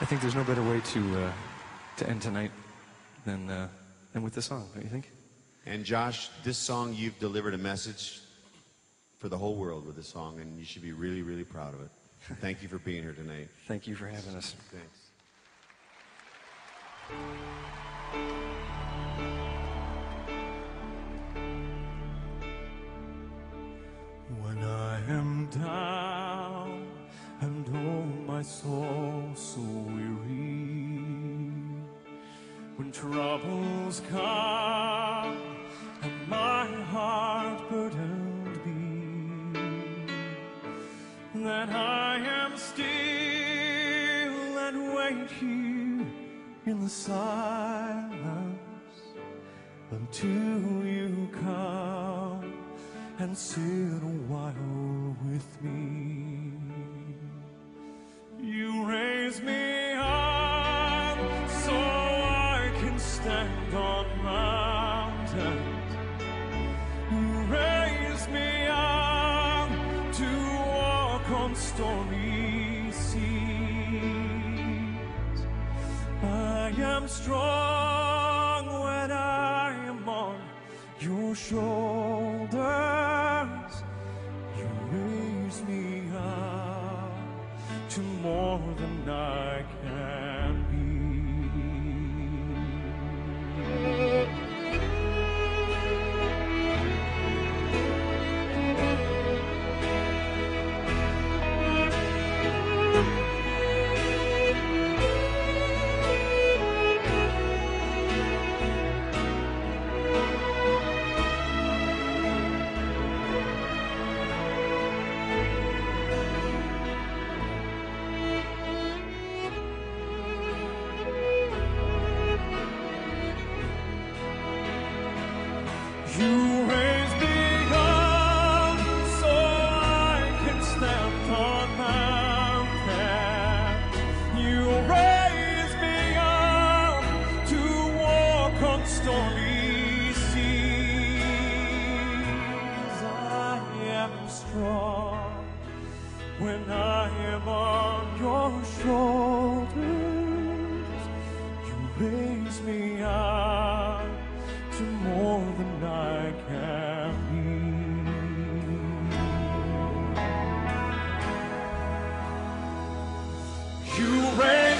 I think there's no better way to uh, to end tonight than uh, than with this song. Don't you think? And Josh, this song you've delivered a message for the whole world with this song, and you should be really, really proud of it. Thank you for being here tonight. Thank you for having us. Thanks. When I am down and my soul so weary, when troubles come and my heart burdened be, then I am still and wait here in the silence until you come and sit a while with me. Seas. I am strong when I am on your shoulders. You raise me up to more than I when I am on your shoulders. You raise me up You raise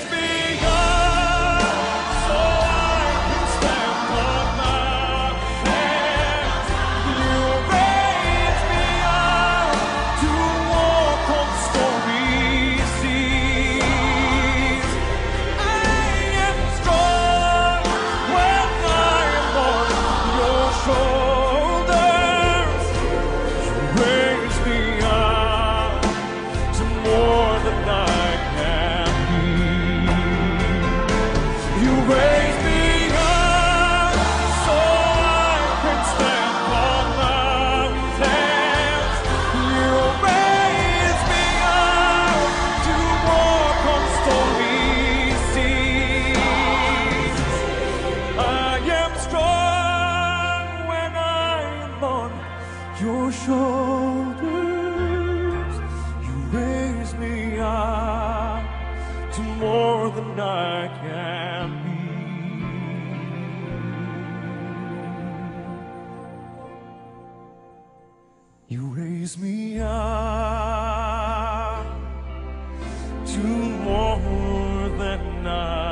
than I can be. You raise me up to more than I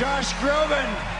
Josh Groban.